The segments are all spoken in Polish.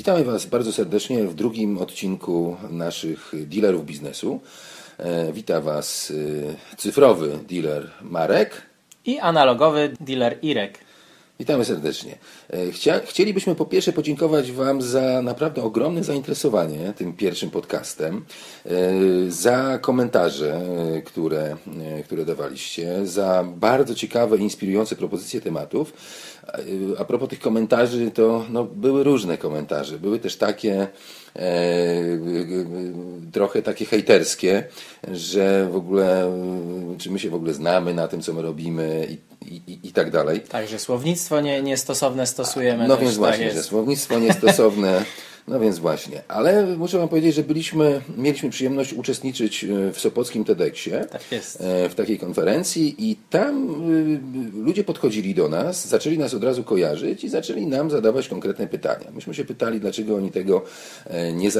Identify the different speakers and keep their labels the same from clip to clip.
Speaker 1: Witamy Was bardzo serdecznie w drugim odcinku naszych dealerów biznesu. E, Wita Was e, cyfrowy dealer Marek.
Speaker 2: I analogowy dealer Irek.
Speaker 1: Witamy serdecznie. E, Chcia, chcielibyśmy po pierwsze podziękować Wam za naprawdę ogromne zainteresowanie tym pierwszym podcastem, e, za komentarze, e, które, które dawaliście, za bardzo ciekawe, inspirujące propozycje tematów. A propos tych komentarzy, to no, były różne komentarze. Były też takie trochę takie hejterskie, że w ogóle, czy my się w ogóle znamy na tym, co my robimy i, i, i tak dalej.
Speaker 2: Także słownictwo nie, niestosowne stosujemy.
Speaker 1: No
Speaker 2: też,
Speaker 1: więc
Speaker 2: tak
Speaker 1: właśnie,
Speaker 2: jest.
Speaker 1: że słownictwo niestosowne. No więc właśnie, ale muszę Wam powiedzieć, że byliśmy, mieliśmy przyjemność uczestniczyć e, w Sopockim TEDxie,
Speaker 2: Tak
Speaker 1: e, w takiej konferencji i tam y, ludzie podchodzili do nas, zaczęli nas od razu kojarzyć i zaczęli nam zadawać konkretne pytania. Myśmy się pytali, dlaczego oni tego e, nie,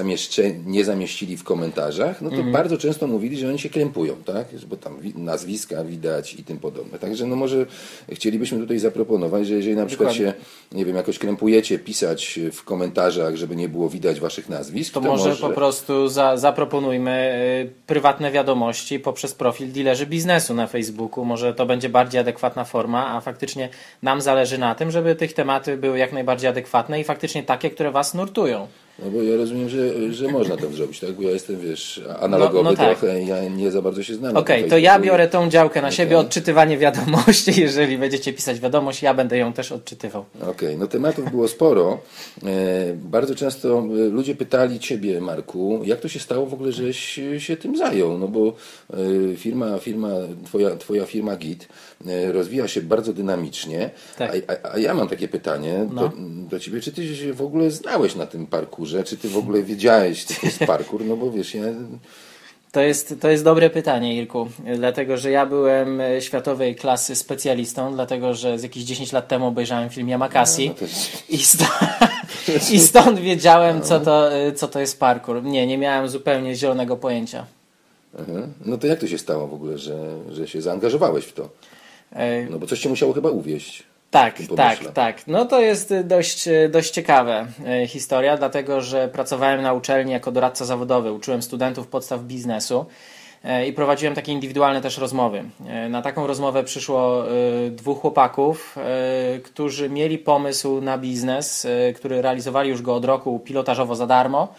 Speaker 1: nie zamieścili w komentarzach, no to
Speaker 2: Mhm.
Speaker 1: bardzo często mówili, że oni się krępują, tak? Bo tam wi- nazwiska widać i tym podobne. Także no może chcielibyśmy tutaj zaproponować, że jeżeli na przykład
Speaker 2: Dokładnie.
Speaker 1: się, nie wiem, jakoś krępujecie pisać w komentarzach, żeby nie było widać waszych nazwisk,
Speaker 2: To może po prostu za, zaproponujmy y, prywatne wiadomości poprzez profil dealerzy biznesu na Facebooku. Może to będzie bardziej adekwatna forma, a faktycznie nam zależy na tym, żeby tych tematy były jak najbardziej adekwatne i faktycznie takie, które Was nurtują.
Speaker 1: No bo ja rozumiem, że, że można to zrobić, tak? Bo ja jestem, wiesz, analogowy
Speaker 2: No- no tak.
Speaker 1: trochę i ja nie za bardzo się znam. na
Speaker 2: Okej,
Speaker 1: tym
Speaker 2: to ja biorę tą działkę na siebie,
Speaker 1: Okej.
Speaker 2: odczytywanie wiadomości. Jeżeli będziecie pisać wiadomość, ja będę ją też odczytywał.
Speaker 1: Okej, no tematów było sporo. E, bardzo często e, ludzie pytali Ciebie, Marku, jak to się stało w ogóle, żeś się tym zajął? No bo e, firma, firma twoja, twoja firma GIT rozwija się bardzo dynamicznie.
Speaker 2: Tak.
Speaker 1: A, a, a ja mam takie pytanie
Speaker 2: No.
Speaker 1: do, do Ciebie, czy Ty się w ogóle znałeś na tym parkurze? Czy Ty w ogóle wiedziałeś, co to jest parkur? No bo wiesz, ja...
Speaker 2: To jest, to jest dobre pytanie, Irku, dlatego że ja byłem e, światowej klasy specjalistą, dlatego że z jakieś 10 lat temu obejrzałem film Yamakasi
Speaker 1: No jest-
Speaker 2: i, stąd, i stąd wiedziałem, co to, e, co to jest parkour. Nie, nie miałem zupełnie zielonego pojęcia.
Speaker 1: Aha. No to jak to się stało w ogóle, że, że się zaangażowałeś w to?
Speaker 2: E,
Speaker 1: No bo coś Cię musiało chyba uwieść.
Speaker 2: Tak, tak, tak. No to jest y, dość, y, dość ciekawa y, historia, dlatego że pracowałem na uczelni jako doradca zawodowy, uczyłem studentów podstaw biznesu i prowadziłem takie indywidualne też rozmowy. Na taką rozmowę przyszło dwóch chłopaków, którzy mieli pomysł na biznes, który realizowali już go od roku pilotażowo za darmo.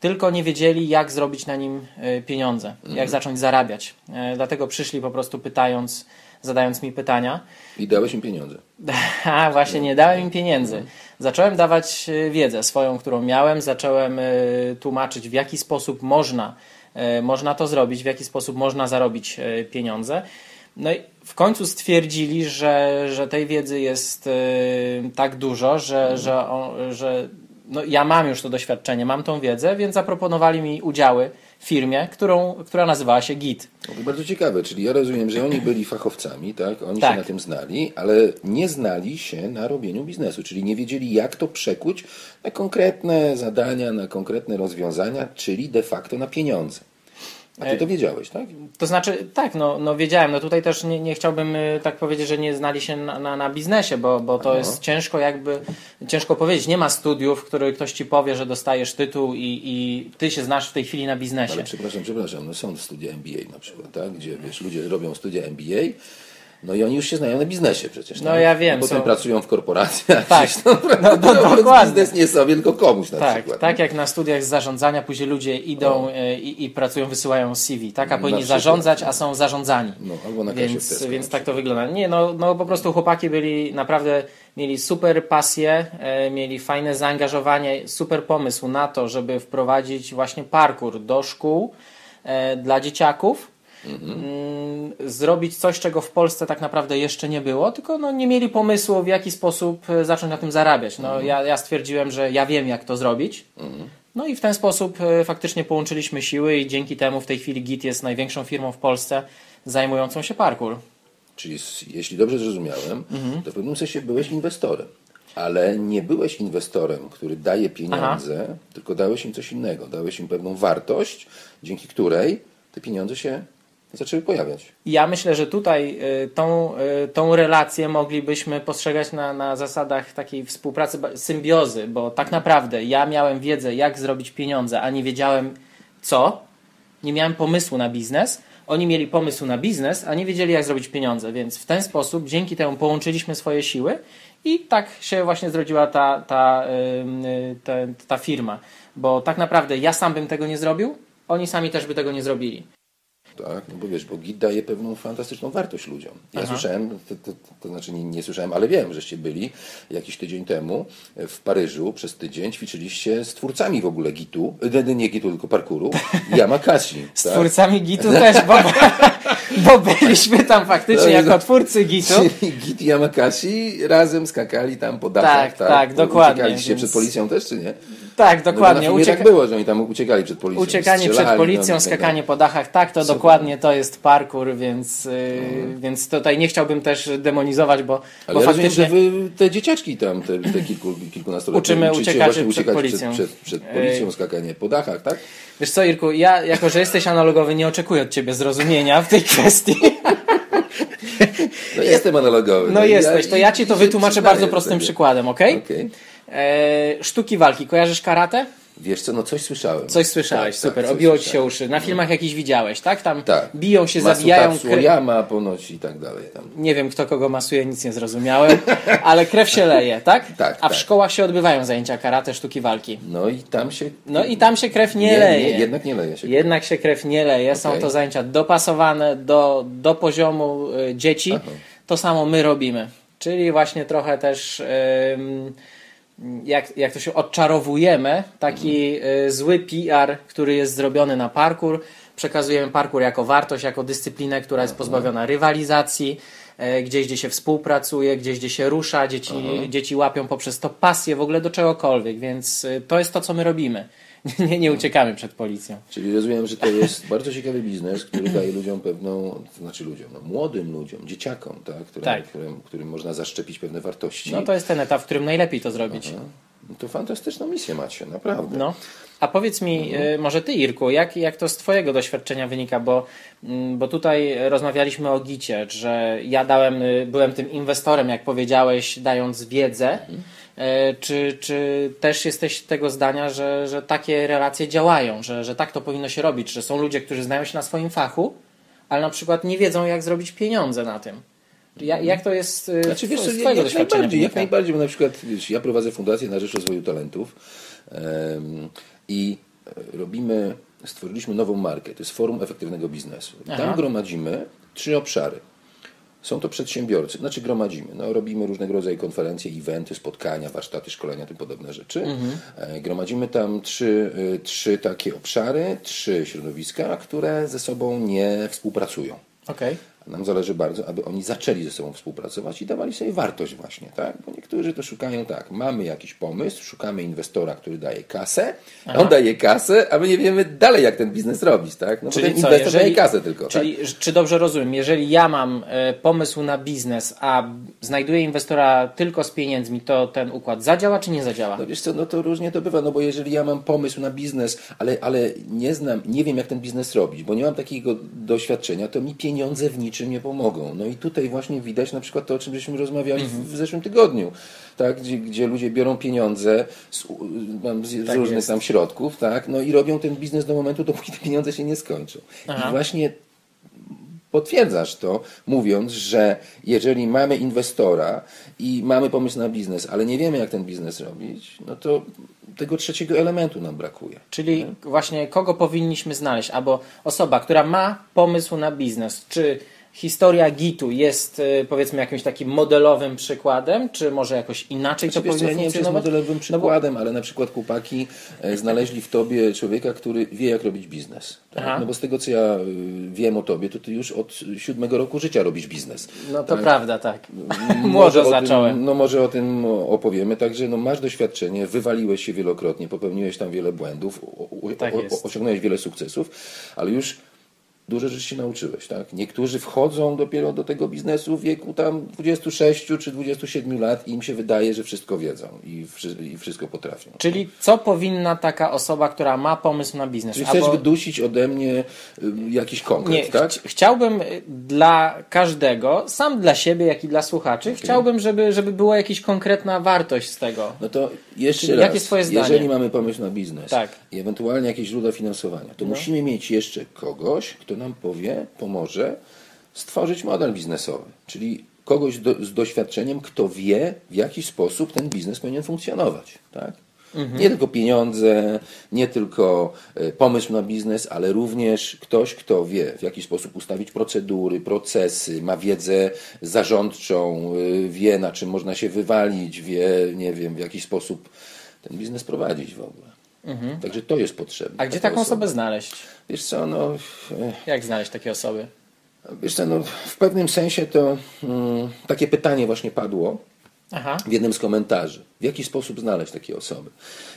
Speaker 2: Tylko nie wiedzieli, jak zrobić na nim y, pieniądze, jak zacząć zarabiać. Y, Dlatego przyszli po prostu pytając, zadając mi pytania.
Speaker 1: I dałeś im pieniądze.
Speaker 2: A właśnie nie dałem im pieniędzy. Zacząłem dawać y, wiedzę swoją, którą miałem, zacząłem tłumaczyć, w jaki sposób można, można to zrobić, w jaki sposób można zarobić pieniądze. No i w końcu stwierdzili, że, że tej wiedzy jest tak dużo, że, że, o, że no ja mam już to doświadczenie, mam tą wiedzę, więc zaproponowali mi udziały w firmie, którą, która nazywała się GIT.
Speaker 1: Bardzo ciekawe, czyli ja rozumiem, że oni byli fachowcami, tak? Oni
Speaker 2: Tak.
Speaker 1: się na tym znali, ale nie znali się na robieniu biznesu, czyli nie wiedzieli, jak to przekuć na konkretne zadania, na konkretne rozwiązania, czyli de facto na pieniądze. A ty to wiedziałeś, tak?
Speaker 2: To znaczy, tak, no, no wiedziałem, no tutaj też nie, nie chciałbym y, tak powiedzieć, że nie znali się na, na, na biznesie, bo, bo to jest ciężko jakby, ciężko powiedzieć. Nie ma studiów, w których ktoś ci powie, że dostajesz tytuł i, i ty się znasz w tej chwili na biznesie.
Speaker 1: Ale przepraszam, przepraszam, no są studia MBA na przykład, tak? Gdzie wiesz, ludzie robią studia MBA, no i oni już się znają na biznesie przecież.
Speaker 2: No
Speaker 1: tak?
Speaker 2: ja wiem,
Speaker 1: No potem
Speaker 2: są-
Speaker 1: pracują w korporacjach.
Speaker 2: Tak.
Speaker 1: no,
Speaker 2: No, no, dokładnie.
Speaker 1: biznes nie sobie, tylko komuś na
Speaker 2: Tak,
Speaker 1: przykład.
Speaker 2: tak jak na studiach z zarządzania, później ludzie idą y, i, i pracują, wysyłają CV. Tak, a powinni zarządzać, a są zarządzani.
Speaker 1: No, albo na
Speaker 2: Więc,
Speaker 1: Tesco
Speaker 2: więc tak to wygląda. Nie, no, no po prostu chłopaki byli naprawdę, mieli super pasję, e, mieli fajne zaangażowanie, super pomysł na to, żeby wprowadzić właśnie parkour do szkół e, dla dzieciaków. Mm, Zrobić coś, czego w Polsce tak naprawdę jeszcze nie było, tylko no, nie mieli pomysłu, w jaki sposób e, zacząć na tym zarabiać. No, ja, ja stwierdziłem, że ja wiem, jak to zrobić. No i w ten sposób e, faktycznie połączyliśmy siły i dzięki temu w tej chwili GIT jest największą firmą w Polsce zajmującą się parkour.
Speaker 1: Czyli jeśli dobrze zrozumiałem,
Speaker 2: Mhm.
Speaker 1: to w pewnym sensie byłeś inwestorem. Ale nie byłeś inwestorem, który daje pieniądze, tylko dałeś im coś innego. Dałeś im pewną wartość, dzięki której te pieniądze się zaczęły pojawiać.
Speaker 2: Ja myślę, że tutaj y, tą, y, tą relację moglibyśmy postrzegać na, na zasadach takiej współpracy, symbiozy, bo tak naprawdę ja miałem wiedzę, jak zrobić pieniądze, a nie wiedziałem co. Nie miałem pomysłu na biznes. Oni mieli pomysł na biznes, a nie wiedzieli, jak zrobić pieniądze, więc w ten sposób, dzięki temu połączyliśmy swoje siły i tak się właśnie zrodziła ta, ta, y, ta, ta firma. Bo tak naprawdę ja sam bym tego nie zrobił, oni sami też by tego nie zrobili.
Speaker 1: Tak, no bo wiesz, bo git daje pewną fantastyczną wartość ludziom. Ja
Speaker 2: Aha.
Speaker 1: słyszałem, to, to, to znaczy nie, nie słyszałem, ale wiem, żeście byli jakiś tydzień temu w Paryżu przez tydzień, ćwiczyliście z twórcami w ogóle gitu, nie, gitu, tylko parkouru, Yamakasi.
Speaker 2: Z
Speaker 1: tak?
Speaker 2: twórcami Gitu też, bo, bo byliśmy tam faktycznie
Speaker 1: No,
Speaker 2: jako
Speaker 1: no.
Speaker 2: twórcy Gitu.
Speaker 1: Czyli Git i Yamakasi razem skakali tam po dachach,
Speaker 2: Tak,
Speaker 1: tak?
Speaker 2: tak, dokładnie,
Speaker 1: Uciekaliście
Speaker 2: więc-
Speaker 1: przed policją też, czy nie?
Speaker 2: Tak, dokładnie.
Speaker 1: No, na filmie
Speaker 2: Ucieka-
Speaker 1: tak było, że oni tam uciekali przed policją.
Speaker 2: Uciekanie przed policją,
Speaker 1: tam i tak
Speaker 2: skakanie po dachach, tak, to
Speaker 1: Super.
Speaker 2: dokładnie to jest parkour, więc, yy,
Speaker 1: Mhm.
Speaker 2: więc tutaj nie chciałbym też demonizować, bo,
Speaker 1: Ale
Speaker 2: bo
Speaker 1: ja rozumiem,
Speaker 2: faktycznie
Speaker 1: że wy te dzieciaczki tam, te, te kilku, kilkunastoletnie,
Speaker 2: Uczymy uciekaczy przed policją.
Speaker 1: Przed, przed, przed policją, skakanie po dachach, tak?
Speaker 2: Wiesz co, Irku, ja jako, że jesteś analogowy, nie oczekuję od ciebie zrozumienia w tej kwestii.
Speaker 1: No jestem analogowy.
Speaker 2: No
Speaker 1: i
Speaker 2: jesteś, to ja ci to wytłumaczę bardzo prostym
Speaker 1: tego.
Speaker 2: przykładem, ok?
Speaker 1: Okej.
Speaker 2: E, sztuki walki, kojarzysz karate?
Speaker 1: Wiesz co, no coś słyszałem.
Speaker 2: Coś słyszałeś,
Speaker 1: Tak,
Speaker 2: super,
Speaker 1: tak,
Speaker 2: obiło ci się uszy. Na filmach jakiś widziałeś, tak? Tam
Speaker 1: Tak.
Speaker 2: biją się,
Speaker 1: Masu
Speaker 2: zabijają
Speaker 1: Tatsu
Speaker 2: krew.
Speaker 1: Oyama ponoć i tak dalej. Tam.
Speaker 2: Nie wiem, kto kogo masuje, nic nie zrozumiałem, ale krew się leje, tak?
Speaker 1: Tak,
Speaker 2: A w
Speaker 1: tak.
Speaker 2: szkołach się odbywają zajęcia karate, sztuki walki.
Speaker 1: No i tam się...
Speaker 2: No i tam się krew nie,
Speaker 1: nie,
Speaker 2: leje.
Speaker 1: nie, jednak nie leje się.
Speaker 2: Jednak się krew nie leje. Są to zajęcia dopasowane do, do poziomu y, dzieci.
Speaker 1: Aha.
Speaker 2: To samo my robimy. Czyli właśnie trochę też jak, jak to się odczarowujemy, taki y, zły PR, który jest zrobiony na parkour. Przekazujemy parkour jako wartość, jako dyscyplinę, która jest pozbawiona rywalizacji. e, Gdzieś, gdzie się współpracuje, gdzieś, gdzie się rusza, dzieci, dzieci łapią poprzez to pasję w ogóle do czegokolwiek, więc y, to jest to, co my robimy. Nie, nie uciekamy przed policją.
Speaker 1: Czyli rozumiem, że to jest bardzo ciekawy biznes, który daje ludziom pewną, to znaczy ludziom, no, młodym ludziom, dzieciakom, tak? Którym,
Speaker 2: Tak.
Speaker 1: Którym, którym można zaszczepić pewne wartości.
Speaker 2: No to jest ten etap, w którym najlepiej to zrobić.
Speaker 1: No to fantastyczną misję macie, naprawdę.
Speaker 2: No. A powiedz mi, y, może ty, Irku, jak, jak to z Twojego doświadczenia wynika? Bo, mm, bo tutaj rozmawialiśmy o Gicie, że ja dałem, y, byłem tym inwestorem, jak powiedziałeś, dając wiedzę. E, Czy, czy też jesteś tego zdania, że, że takie relacje działają, że, że tak to powinno się robić, że są ludzie, którzy znają się na swoim fachu, ale na przykład nie wiedzą, jak zrobić pieniądze na tym? Ja, jak to jest y,
Speaker 1: Znaczy, wiesz, co, jak
Speaker 2: doświadczenia
Speaker 1: najbardziej, jak najbardziej, bo na przykład wiesz, ja prowadzę Fundację na Rzecz Rozwoju Talentów em, i e, robimy, stworzyliśmy nową markę, to jest Forum Efektywnego Biznesu. Tam
Speaker 2: Aha.
Speaker 1: gromadzimy trzy obszary. Są to przedsiębiorcy, znaczy gromadzimy. No, robimy różnego rodzaju konferencje, eventy, spotkania, warsztaty, szkolenia, tym podobne rzeczy. E, Gromadzimy tam trzy, y, trzy takie obszary, trzy środowiska, które ze sobą nie współpracują.
Speaker 2: Okej.
Speaker 1: Nam zależy bardzo, aby oni zaczęli ze sobą współpracować i dawali sobie wartość właśnie, tak? Bo niektórzy to szukają tak, mamy jakiś pomysł, szukamy inwestora, który daje kasę, a on daje kasę, a my nie wiemy dalej, jak ten biznes robić, tak? No bo ten inwestor daje kasę tylko,
Speaker 2: Czyli
Speaker 1: tak?
Speaker 2: czy dobrze rozumiem, jeżeli ja mam e, pomysł na biznes, a znajduję inwestora tylko z pieniędzmi, to ten układ zadziała czy nie zadziała?
Speaker 1: No wiesz co, no to różnie to bywa, no bo jeżeli ja mam pomysł na biznes, ale, ale nie znam, nie wiem jak ten biznes robić, bo nie mam takiego doświadczenia, to mi pieniądze w niczym nie pomogą. No i tutaj właśnie widać na przykład to, o czym żeśmy rozmawiali w, w zeszłym tygodniu, tak? Gdzie, gdzie ludzie biorą pieniądze z, z,
Speaker 2: Tak
Speaker 1: różnych
Speaker 2: jest.
Speaker 1: tam środków, tak? No i robią ten biznes do momentu, dopóki te pieniądze się nie skończą.
Speaker 2: Aha.
Speaker 1: I właśnie potwierdzasz to, mówiąc, że jeżeli mamy inwestora i mamy pomysł na biznes, ale nie wiemy, jak ten biznes robić, no to tego trzeciego elementu nam brakuje.
Speaker 2: Czyli właśnie kogo powinniśmy znaleźć? Albo osoba, która ma pomysł na biznes, czy historia Gitu jest e, powiedzmy jakimś takim modelowym przykładem, czy może jakoś inaczej
Speaker 1: Znaczy,
Speaker 2: to powinno
Speaker 1: nie wiem, czy jest modelowym
Speaker 2: No bo-
Speaker 1: przykładem, ale na przykład chłopaki e, znaleźli w tobie człowieka, który wie, jak robić biznes. Tak? No bo z tego, co ja y, wiem o tobie, to ty już od siódmego roku życia robisz biznes.
Speaker 2: No to
Speaker 1: Tak?
Speaker 2: prawda, tak.
Speaker 1: Może
Speaker 2: Młodo
Speaker 1: o
Speaker 2: zacząłem.
Speaker 1: Tym, no może o tym opowiemy. Także no masz doświadczenie, wywaliłeś się wielokrotnie, popełniłeś tam wiele błędów, o, o,
Speaker 2: Tak
Speaker 1: o, osiągnąłeś wiele sukcesów, ale już dużo rzeczy się nauczyłeś, tak? Niektórzy wchodzą dopiero do tego biznesu w wieku tam 26 czy 27 lat i im się wydaje, że wszystko wiedzą i, wszy- i wszystko potrafią.
Speaker 2: Czyli co powinna taka osoba, która ma pomysł na biznes?
Speaker 1: Czyli chcesz
Speaker 2: albo-
Speaker 1: wydusić ode mnie y, jakiś konkret,
Speaker 2: Nie,
Speaker 1: tak?
Speaker 2: chci- chciałbym y, dla każdego, sam dla siebie, jak i dla słuchaczy, chciałbym, żeby, żeby była jakaś konkretna wartość z tego.
Speaker 1: No to jeszcze
Speaker 2: Czyli
Speaker 1: raz,
Speaker 2: jakie jest twoje zdanie?
Speaker 1: jeżeli mamy pomysł na biznes
Speaker 2: Tak.
Speaker 1: i ewentualnie jakieś źródła finansowania, to musimy mieć jeszcze kogoś, kto nam powie, pomoże stworzyć model biznesowy, czyli kogoś do, z doświadczeniem, kto wie, w jaki sposób ten biznes powinien funkcjonować. Tak? Nie tylko pieniądze, nie tylko e, pomysł na biznes, ale również ktoś, kto wie, w jaki sposób ustawić procedury, procesy, ma wiedzę zarządczą, y, wie, na czym można się wywalić, wie, nie wiem, w jaki sposób ten biznes prowadzić w ogóle. Także to jest potrzebne.
Speaker 2: A gdzie taką
Speaker 1: osoba.
Speaker 2: osobę znaleźć?
Speaker 1: Wiesz co, no, e,
Speaker 2: Jak znaleźć takie osoby?
Speaker 1: wiesz co, no, w pewnym sensie to mm, takie pytanie właśnie padło
Speaker 2: Aha.
Speaker 1: w jednym z komentarzy. W jaki sposób znaleźć takie osoby?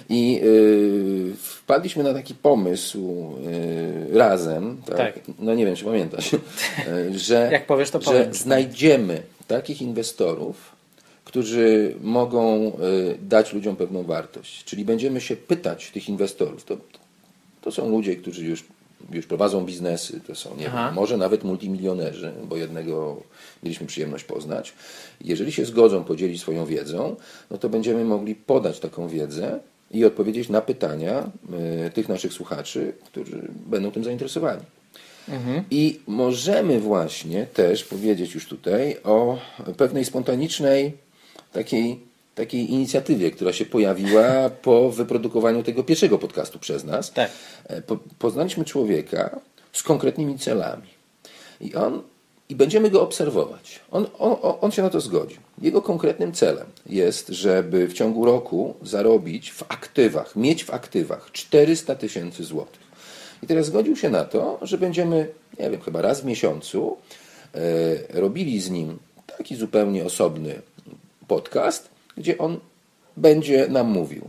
Speaker 1: I y, wpadliśmy na taki pomysł y, razem, tak?
Speaker 2: Tak.
Speaker 1: no nie wiem, czy pamiętasz, że,
Speaker 2: Jak powiesz, to
Speaker 1: że
Speaker 2: powiem.
Speaker 1: znajdziemy takich inwestorów, którzy mogą y, dać ludziom pewną wartość. Czyli będziemy się pytać tych inwestorów. To, to są ludzie, którzy już, już prowadzą biznesy, to są nie wiem, może nawet multimilionerzy, bo jednego mieliśmy przyjemność poznać. Jeżeli się zgodzą podzielić swoją wiedzą, no to będziemy mogli podać taką wiedzę i odpowiedzieć na pytania y, tych naszych słuchaczy, którzy będą tym zainteresowani. I możemy właśnie też powiedzieć już tutaj o pewnej spontanicznej takiej, takiej inicjatywie, która się pojawiła po wyprodukowaniu tego pierwszego podcastu przez nas.
Speaker 2: Tak.
Speaker 1: E, Po, poznaliśmy człowieka z konkretnymi celami. I on i będziemy go obserwować. On, on, on się na to zgodzi. Jego konkretnym celem jest, żeby w ciągu roku zarobić w aktywach, mieć w aktywach 400 tysięcy złotych. I teraz zgodził się na to, że będziemy, nie wiem, chyba raz w miesiącu e, robili z nim taki zupełnie osobny podcast, gdzie on będzie nam mówił,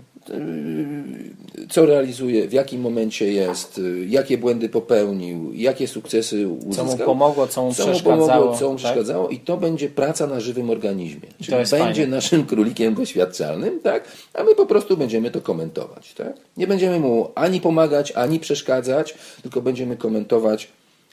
Speaker 1: co realizuje, w jakim momencie jest, jakie błędy popełnił, jakie sukcesy uzyskał.
Speaker 2: Co mu pomogło, co mu
Speaker 1: co
Speaker 2: przeszkadzało,
Speaker 1: pomogło, co mu
Speaker 2: tak?
Speaker 1: przeszkadzało i to będzie praca na żywym organizmie. Czyli będzie
Speaker 2: fajne.
Speaker 1: naszym królikiem doświadczalnym, tak? A my po prostu będziemy to komentować, tak? Nie będziemy mu ani pomagać, ani przeszkadzać, tylko będziemy komentować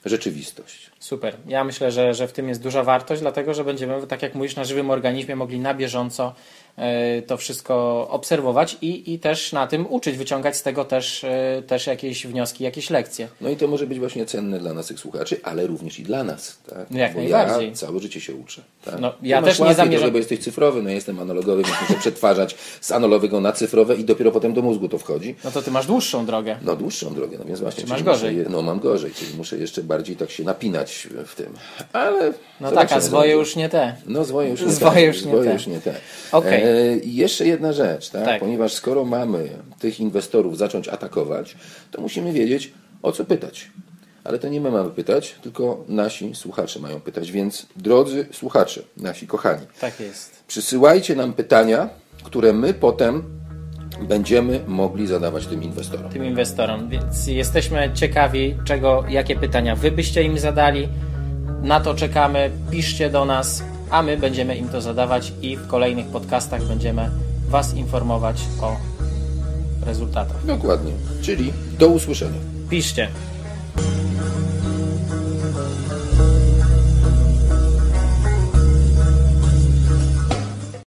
Speaker 1: rzeczywistość.
Speaker 2: Super. Ja myślę, że, że w tym jest duża wartość, dlatego że będziemy, tak jak mówisz, na żywym organizmie mogli na bieżąco e, to wszystko obserwować i, i też na tym uczyć, wyciągać z tego też, e, też jakieś wnioski, jakieś lekcje.
Speaker 1: No i to może być właśnie cenne dla naszych słuchaczy, ale również i dla nas, tak?
Speaker 2: Jak
Speaker 1: Bo
Speaker 2: najbardziej.
Speaker 1: ja całe życie się uczę. Tak?
Speaker 2: No, ja też nie zamierzam-
Speaker 1: trochę, bo jesteś cyfrowy, no ja jestem analogowy, więc muszę przetwarzać z analogowego na cyfrowe i dopiero potem do mózgu to wchodzi.
Speaker 2: No to ty masz dłuższą drogę.
Speaker 1: No dłuższą drogę, no więc właśnie.
Speaker 2: Czy masz
Speaker 1: muszę
Speaker 2: gorzej?
Speaker 1: Je, no mam gorzej, czyli muszę jeszcze bardziej tak się napinać w tym. Ale
Speaker 2: No tak, a zwoje już nie te.
Speaker 1: No zwoje już nie
Speaker 2: Zwoje
Speaker 1: te.
Speaker 2: już nie
Speaker 1: zwoje
Speaker 2: te.
Speaker 1: już nie te.
Speaker 2: Okej.
Speaker 1: E, i jeszcze jedna rzecz, tak?
Speaker 2: Tak.
Speaker 1: ponieważ skoro mamy tych inwestorów zacząć atakować, to musimy wiedzieć, o co pytać. Ale to nie my mamy pytać, tylko nasi słuchacze mają pytać. Więc drodzy słuchacze, nasi kochani,
Speaker 2: Tak jest.
Speaker 1: przysyłajcie nam pytania, które my potem będziemy mogli zadawać tym inwestorom.
Speaker 2: Tym inwestorom. Więc jesteśmy ciekawi, czego, jakie pytania wy byście im zadali. Na to czekamy. Piszcie do nas, a my będziemy im to zadawać i w kolejnych podcastach będziemy was informować o rezultatach.
Speaker 1: Dokładnie. Czyli do usłyszenia.
Speaker 2: Piszcie.